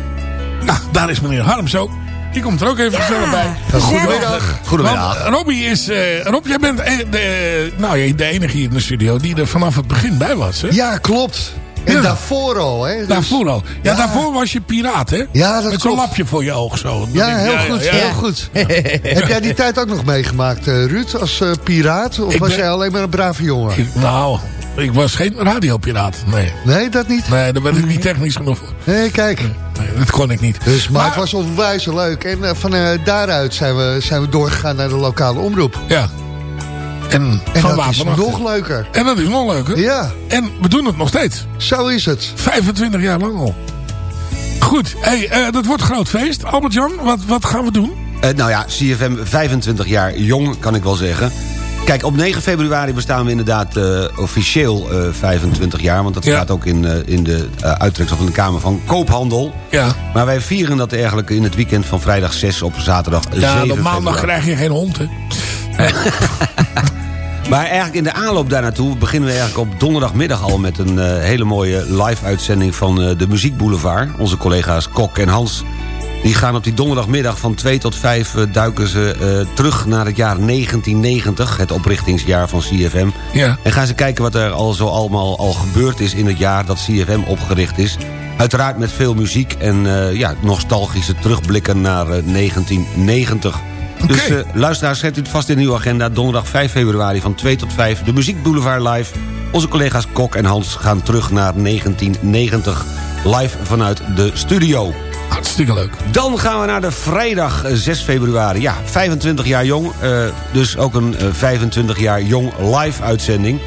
Nou, daar is meneer Harms ook. Die komt er ook even gezellig bij.
Goedemiddag. Goedemiddag.
Robbie is... eh, Rob, jij bent eh, de, nou, de enige hier in de studio die er vanaf het begin bij was. Hè?
Ja, klopt. En
Ja.
daarvoor al, hè? Dus-
Daarvoor al. Ja,
Ja.
daarvoor was je piraat, hè?
Ja, dat
Met zo'n lapje voor je oog zo.
Ja, heel goed.
ja.
Heel goed. Heb jij die tijd ook nog meegemaakt, eh, Ruud, als eh, piraat? Of
Ik
was
ben-
jij alleen maar een brave jongen?
Ik- nou, ik was geen radiopiraat. Nee.
Nee, dat niet?
Nee, daar ben ik niet technisch genoeg voor.
Nee, kijk.
Nee, dat kon ik niet.
Dus, maar,
Maar-
het was onwijs leuk. En eh, van daaruit zijn we, zijn we doorgegaan naar de lokale omroep.
Ja. En,
En
van
dat is nog leuker.
En dat is nog leuker.
Ja,
En we doen het nog steeds.
zo is het.
25 jaar lang al. Goed, hey, eh, dat wordt een groot feest. Albert-Jan, wat, wat gaan we doen?
Eh, nou ja, CFM 25 jaar jong, kan ik wel zeggen. Kijk, op 9 februari bestaan we inderdaad eh, officieel eh, 25 jaar. Want dat
Ja.
staat ook in, eh, in de uh, uittreksel van de Kamer van Koophandel.
Ja.
Maar wij vieren dat eigenlijk in het weekend van vrijdag 6 op zaterdag 7
Ja, op
februari.
maandag krijg je geen hond, hè?
Maar eigenlijk in de aanloop daar naartoe beginnen we eigenlijk op donderdagmiddag al... met een eh, hele mooie live-uitzending van eh, de Muziek Boulevard. Onze collega's Kok en Hans die gaan op die donderdagmiddag van 2 tot 5 eh, duiken ze terug naar het jaar 1990. Het oprichtingsjaar van CFM.
Ja.
En gaan ze kijken wat er al zo allemaal al gebeurd is in het jaar dat CFM opgericht is. Uiteraard met veel muziek en ja, nostalgische terugblikken naar 1990. Dus uh, luisteraars, zet u het vast in uw agenda. Donderdag 5 februari van 2 tot 5. De Muziek Boulevard live. Onze collega's Kok en Hans gaan terug naar 1990. Live vanuit de studio.
Hartstikke leuk.
Dan gaan we naar de vrijdag eh, 6 februari. Ja, 25 jaar jong. Eh, dus ook een 25 jaar jong live uitzending.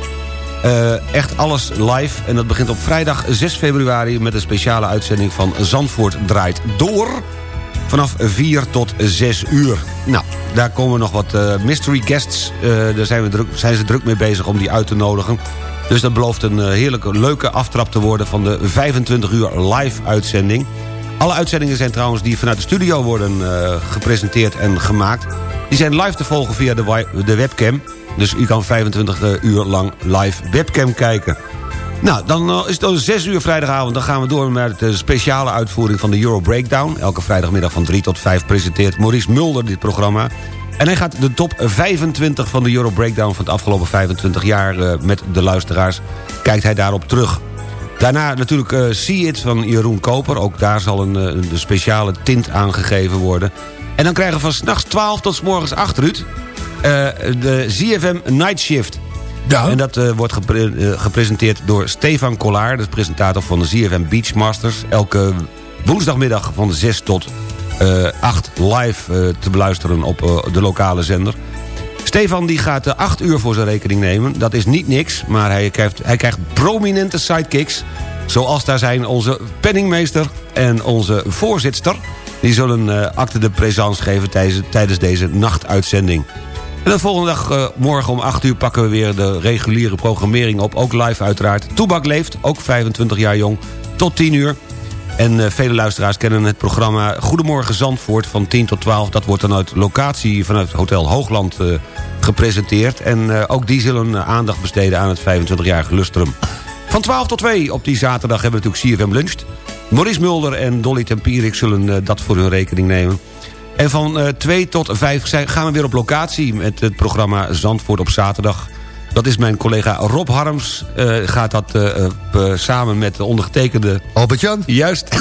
Echt alles live. En dat begint op vrijdag 6 februari met een speciale uitzending van Zandvoort draait door. Vanaf 4 tot 6 uur. Nou, daar komen nog wat eh, mystery guests. Eh, daar zijn, we druk, zijn ze druk mee bezig om die uit te nodigen. Dus dat belooft een eh, heerlijke, leuke aftrap te worden... van de 25 uur live uitzending. Alle uitzendingen zijn trouwens die vanuit de studio worden gepresenteerd en gemaakt. Die zijn live te volgen via de, de webcam. Dus u kan 25 uur lang live webcam kijken. Nou, dan eh, is het al 6 uur vrijdagavond. Dan gaan we door met de speciale uitvoering van de Euro Breakdown. Elke vrijdagmiddag van 3 tot 5 presenteert Maurice Mulder dit programma. En hij gaat de top 25 van de Euro Breakdown van het afgelopen 25 jaar... eh, met de luisteraars, kijkt hij daarop terug. Daarna natuurlijk eh See It van Jeroen Koper. Ook daar zal een, een speciale tint aangegeven worden. En dan krijgen we van s'nachts 12 tot s morgens 8, Ruud... de ZFM Night Shift. En dat eh, wordt eh, gepresenteerd door Stefan Kollaar... de presentator van de ZFM Beachmasters. Elke woensdagmiddag van 6 tot eh 8 live eh, te beluisteren op de lokale zender. Stefan die gaat eh, 8 uur voor zijn rekening nemen. Dat is niet niks, maar hij krijgt, hij krijgt prominente sidekicks. Zoals daar zijn onze penningmeester en onze voorzitster. Die zullen eh acte de présence geven tijdens, tijdens deze nachtuitzending. En de volgende dag, eh, morgen om 8 uur, pakken we weer de reguliere programmering op. Ook live uiteraard. Toebak leeft, ook 25 jaar jong, tot 10 uur. En eh, vele luisteraars kennen het programma Goedemorgen Zandvoort van 10 tot 12. Dat wordt dan uit locatie vanuit Hotel Hoogland eh, gepresenteerd. En ook die zullen aandacht besteden aan het 25-jarige lustrum. Van 12 tot 2 op die zaterdag hebben we natuurlijk CFM Luncht. Maurice Mulder en Dolly Tempierik zullen dat voor hun rekening nemen. En van eh 2 tot 5 zijn, gaan we weer op locatie met het programma Zandvoort op zaterdag. Dat is mijn collega Rob Harms. eh, gaat dat eh, eh, samen met de ondergetekende...
Albert-Jan?
Juist.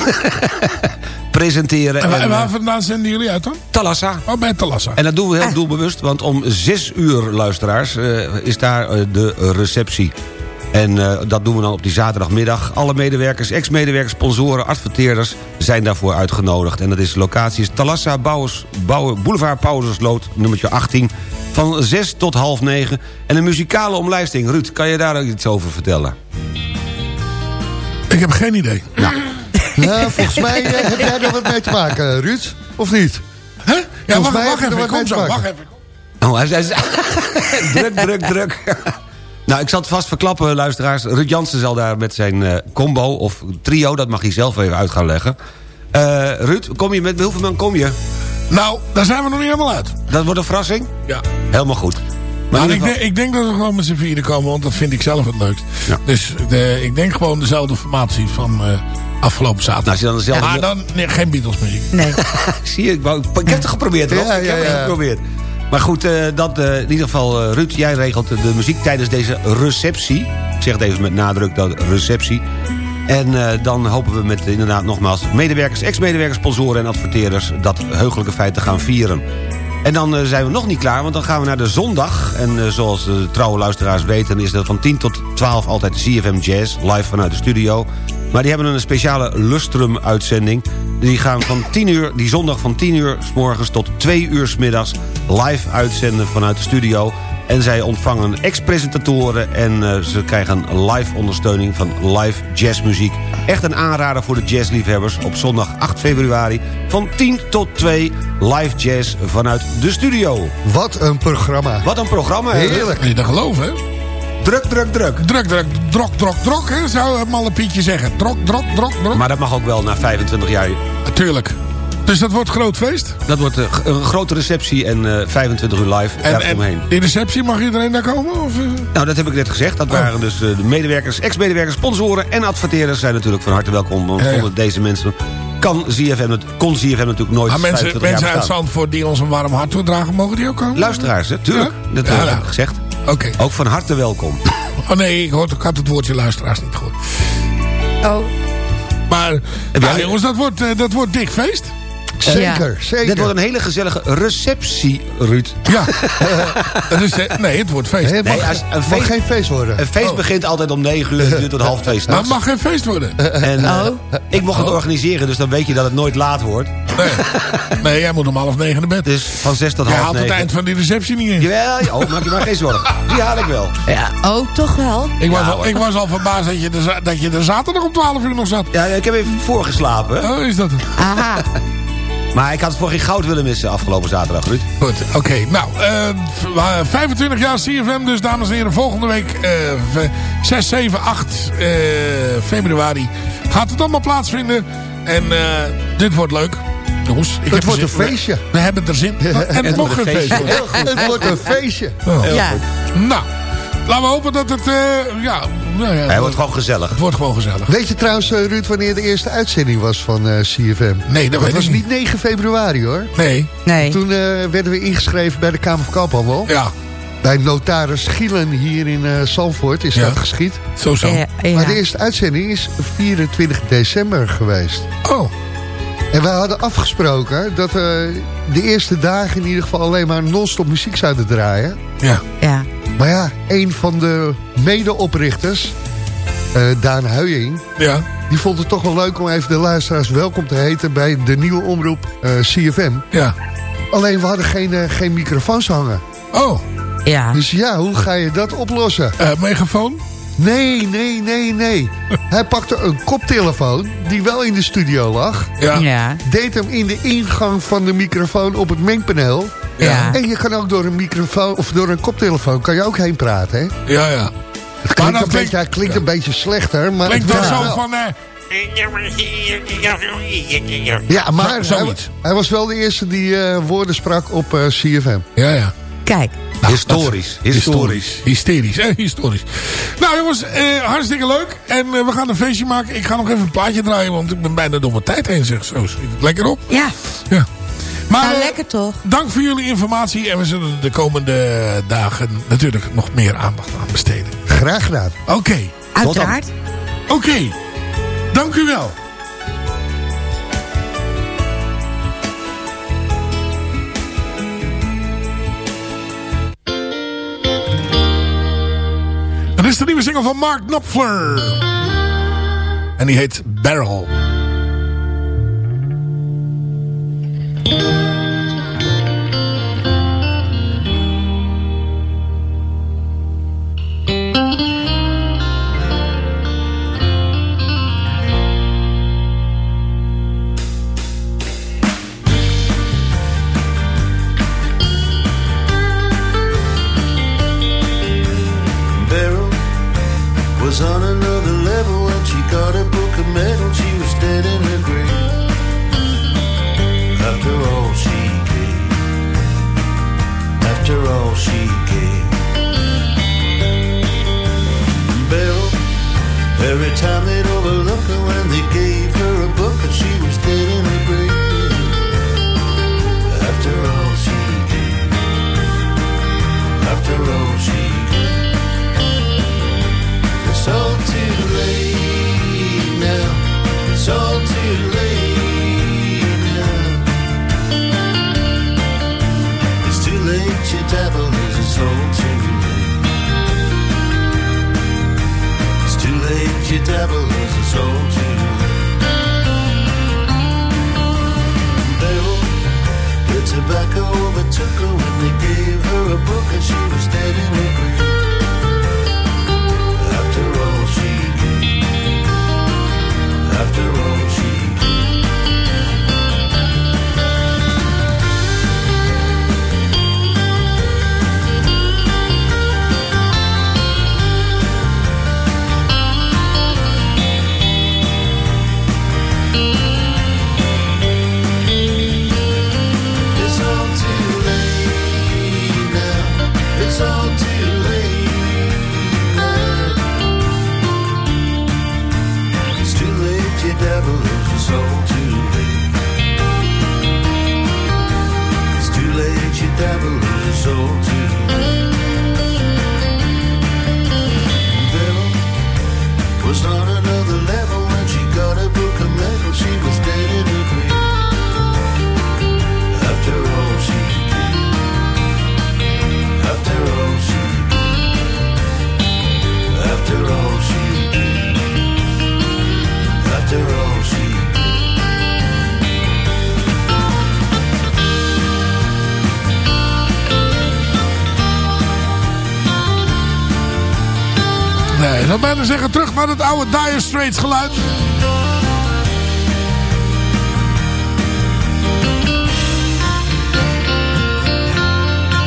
presenteren.
En, waar- en waar
eh,
vandaan zenden jullie uit dan?
Talassa.
Oh, bij Talassa.
En dat doen we heel doelbewust, want om 6 uur, luisteraars, eh, is daar eh, de receptie. En eh, dat doen we dan op die zaterdagmiddag. Alle medewerkers, ex-medewerkers, sponsoren, adverteerders zijn daarvoor uitgenodigd. En dat is locatie is Talassa Bouwers, Bouwer, Boulevard Pauzersloot, nummertje 18. Van 6 tot half 9. En een muzikale omlijsting. Ruud, kan je daar ook iets over vertellen?
Ik heb geen idee.
Nou,
Nou, volgens mij eh, heb jij er wat mee te maken, Ruud. Of niet?
Hè? Ja,
Volgens
wacht,
mij
wacht even.
er wat
Kom
mee te
zo, wacht even.
Oh, hij zei... druk, druk, druk. Nou, ik zal het vast verklappen, luisteraars. Ruud Jansen zal daar met zijn eh, combo of trio... dat mag hij zelf even uit gaan leggen. Eh, Ruud, kom je met hoeveel man kom je?
Nou, daar zijn we nog niet helemaal uit.
Dat wordt een verrassing?
Ja.
Helemaal goed.
Maar ik, denk, ik denk dat we gewoon met z'n vieren komen, want dat vind ik zelf het leukst.
Ja.
Dus de, ik denk gewoon dezelfde formatie van eh, afgelopen zaterdag.
Nou, als je dan dezelfde-
Maar dan nee, geen Beatles muziek.
Nee.
Zie je, ik, wou- ik heb het geprobeerd, Rob.
Ja,
ik heb het geprobeerd. Maar goed, eh, dat, eh, in ieder geval, eh, Ruud, jij regelt de muziek tijdens deze receptie. Ik zeg het even met nadruk, dat receptie. En dan hopen we met inderdaad nogmaals medewerkers, ex-medewerkers, sponsoren en adverteerders... dat heugelijke feit te gaan vieren. En dan eh, zijn we nog niet klaar, want dan gaan we naar de zondag. En eh, zoals de trouwe luisteraars weten is dat van 10 tot 12 altijd CFM Jazz... live vanuit de studio. Maar die hebben een speciale Lustrum-uitzending. Die gaan van 10 uur, die zondag van 10 uur s morgens tot 2 uur s middags... live uitzenden vanuit de studio... En zij ontvangen ex-presentatoren en eh, ze krijgen live ondersteuning van live jazzmuziek. Echt een aanrader voor de jazzliefhebbers op zondag 8 februari van 10 tot 2 live jazz vanuit de studio.
Wat een programma.
Wat een programma, hè?
Heerlijk.
Kun je dat geloven, hè?
Druk, druk, druk.
Druk, druk, drok, drok, drok, hè? Zou het malle Pietje zeggen. Drok, drok, drok, drok.
Maar dat mag ook wel na 25 jaar.
Natuurlijk. Dus dat wordt groot feest.
Dat wordt eh, een grote receptie en eh, 25 uur live
En,
daaromheen.
en die receptie, mag iedereen daar komen? Of, eh?
Nou, dat heb ik net gezegd. Dat waren dus eh, de medewerkers, ex-medewerkers, sponsoren en adverteerders... zijn natuurlijk van harte welkom. Want
Ja, ja.
zonder deze mensen kan ZFM, het- kon ZFM natuurlijk nooit
Maar mensen,
25 jaar
mensen uit. Zandvoort die ons een warm hart toedragen, mogen die ook komen?
Luisteraars, hè? tuurlijk.
Ja?
Dat
Ja,
eh,
nou.
heb ik gezegd.
Oké.
Ook van harte welkom.
Oh nee, ik, hoorde, ik had het woordje luisteraars niet gehoord.
Oh,
Maar, nou, jongens, dat wordt, eh, dat wordt dik feest.
Zeker, zeker.
Dit wordt een hele gezellige receptie, Ruud.
Ja. Dat is, eh, nee, het wordt feest.
Nee, het mag,
Nee, als een
mag
feest-
geen feest worden.
Een feest
Oh.
begint altijd om 9 uur en duurt tot half 2
Maar
s'nachts.
het mag geen feest worden.
En eh,
Oh.
ik mocht het organiseren, dus dan weet je dat het nooit laat wordt.
Nee, nee jij moet om half negen naar bed.
Dus van 6 tot
Je
half
haalt het
9.
eind van die receptie niet in.
Jawel, oh, maak je maar geen zorgen. Die haal ik wel.
ja. oh toch wel?
Ik was,
Ja,
al, ik was al verbaasd dat je, er, dat je er zaterdag om 12 uur nog zat.
Ja, ik heb even voorgeslapen.
Oh, is dat het?
Aha.
Maar ik had het voor geen goud willen missen afgelopen zaterdag, Ruud.
Goed, oké. Nou, eh, v- 25 jaar CFM dus, dames en heren. Volgende week, eh, v- 6, 7, 8 eh, februari, gaat het allemaal plaatsvinden. En eh, dit wordt leuk. Jongens, ik
Het
heb
wordt een
zin- we-
feestje.
We, hebben er zin. En het mocht
wordt
een
een
feest
feestje.
worden.
Het wordt een feestje.
Oh.
Ja.
Nou, laten we hopen dat het... eh, ja, nou ja,
Hij wordt gewoon gezellig.
het wordt gewoon gezellig.
Weet je trouwens, eh, Ruud, wanneer de eerste uitzending was van eh, CFM?
Nee, dat
was niet 9 februari, hoor.
Nee,
Nee.
Toen eh, werden we ingeschreven bij de Kamer van Koophandel.
ja,
Bij notaris Gielen hier in eh Zandvoort is
Ja.
dat geschied.
zo zo.
Ja, ja.
Maar de eerste uitzending is 24 december geweest.
Oh,
En wij hadden afgesproken dat we de eerste dagen in ieder geval alleen maar non-stop muziek zouden draaien.
ja.
Ja.
Maar ja, een van de medeoprichters, eh Daan Huying...
Ja,
die vond het toch wel leuk om even de luisteraars welkom te heten... bij de nieuwe omroep eh, CFM.
ja.
Alleen we hadden geen, eh, geen microfoons hangen.
Oh,
Ja.
Dus ja, hoe ga je dat oplossen?
eh, megafoon?
Nee, nee, nee, nee. Hij pakte een koptelefoon die wel in de studio lag.
Ja.
Ja.
Deed hem in de ingang van de microfoon op het mengpaneel.
Ja.
En je kan ook door een microfoon of door een koptelefoon kan je ook heen praten. Hè?
Ja, ja.
Het klinkt, een, beetje, klinkt een beetje slechter. Maar
Klinkt
werkt
zo
wel.
van... eh,
Ja, maar
Zo-
hij, hij was wel de eerste die eh, woorden sprak op eh, CFM.
ja, ja.
Kijk.
Nou,
historisch.
dat-
Historisch.
Hysterisch, hè? Historisch. Nou jongens, eh, hartstikke leuk. En eh, we gaan een feestje maken. Ik ga nog even een plaatje draaien, want ik ben bijna door mijn tijd heen, zeg. Zo het lekker op.
Ja.
Ja. Maar,
nou,
eh,
lekker toch?
Dank voor jullie informatie. En we zullen er de komende dagen natuurlijk nog meer aandacht aan besteden.
Graag gedaan.
Oké.
Uiteraard.
Oké. Dank u wel. Dat is de nieuwe single van Mark Knopfler. En die heet Barrel. Zou bijna zeggen terug naar het oude Dire Straits geluid.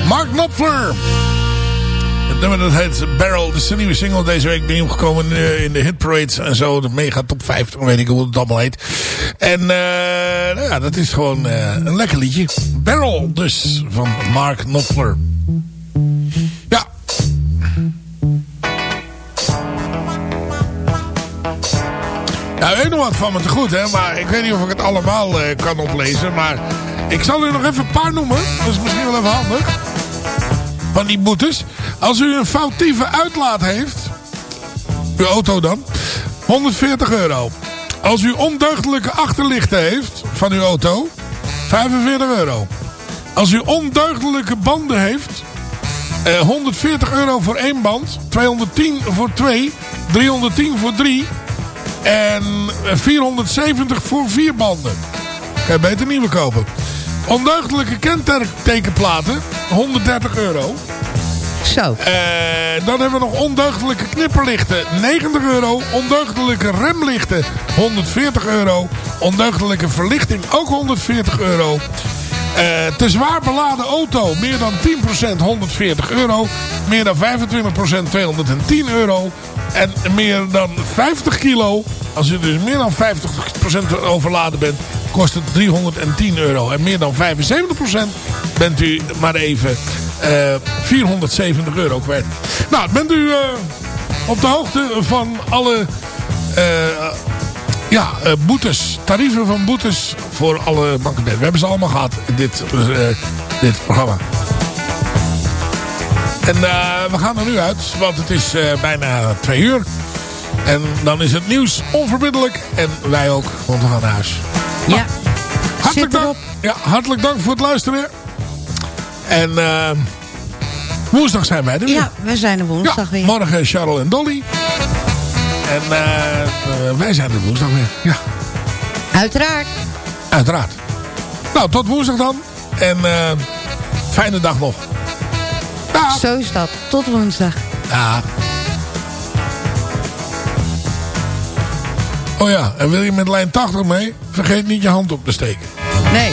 Mark Knopfler. Het nummer dat heet Barrel. Dat is de nieuwe single deze week nieuw gekomen eh, in de hitparades en zo. De mega top 50, weet ik hoe het allemaal heet. En eh, nou ja, dat is gewoon eh, een lekker liedje. Barrel dus, van Mark Knopfler. Ja, u weet nog wat van me te goed, hè. Maar ik weet niet of ik het allemaal eh, kan oplezen. Maar ik zal u nog even een paar noemen. Dat is misschien wel even handig. Van die boetes. Als u een foutieve uitlaat heeft. Uw auto dan. 140 euro. Als u ondeugdelijke achterlichten heeft van uw auto. 45 euro. Als u ondeugdelijke banden heeft. eh, 140 euro voor één band. 210 voor twee. 310 voor drie. En 470 voor vier banden. Kan je beter nieuwe kopen. Ondeugdelijke kentekenplaten. 130 euro.
Zo.
Eh, dan hebben we nog ondeugdelijke knipperlichten. 90 euro. Ondeugdelijke remlichten. 140 euro. Ondeugdelijke verlichting. Ook 140 euro. Eh, te zwaar beladen auto. Meer dan 10% 140 euro. Meer dan 25% 210 euro. En meer dan 50 kilo. Als u dus meer dan 50% overladen bent. Kost het 310 euro. En meer dan 75% bent u maar even eh, 470 euro kwijt. Nou, bent u eh, op de hoogte van alle... Ja, eh, boetes. Tarieven van boetes voor alle banken. We hebben ze allemaal gehad in dit, eh, dit programma. En eh, we gaan er nu uit, want het is bijna twee uur. En dan is het nieuws onverbiddelijk. En wij ook, want we gaan naar huis.
Ja,
Hartelijk dank, ja, hartelijk dank voor het luisteren. En woensdag zijn wij er weer.
ja we zijn er woensdag weer.
Morgen Charles en Dolly. En eh, eh, wij zijn er woensdag weer. Ja,
Uiteraard.
uiteraard. Nou, tot woensdag dan. En eh, fijne dag nog.
Zo is dat. Tot woensdag.
Ja. Oh ja, en wil je met lijn 80 mee? Vergeet niet je hand op te steken.
Nee.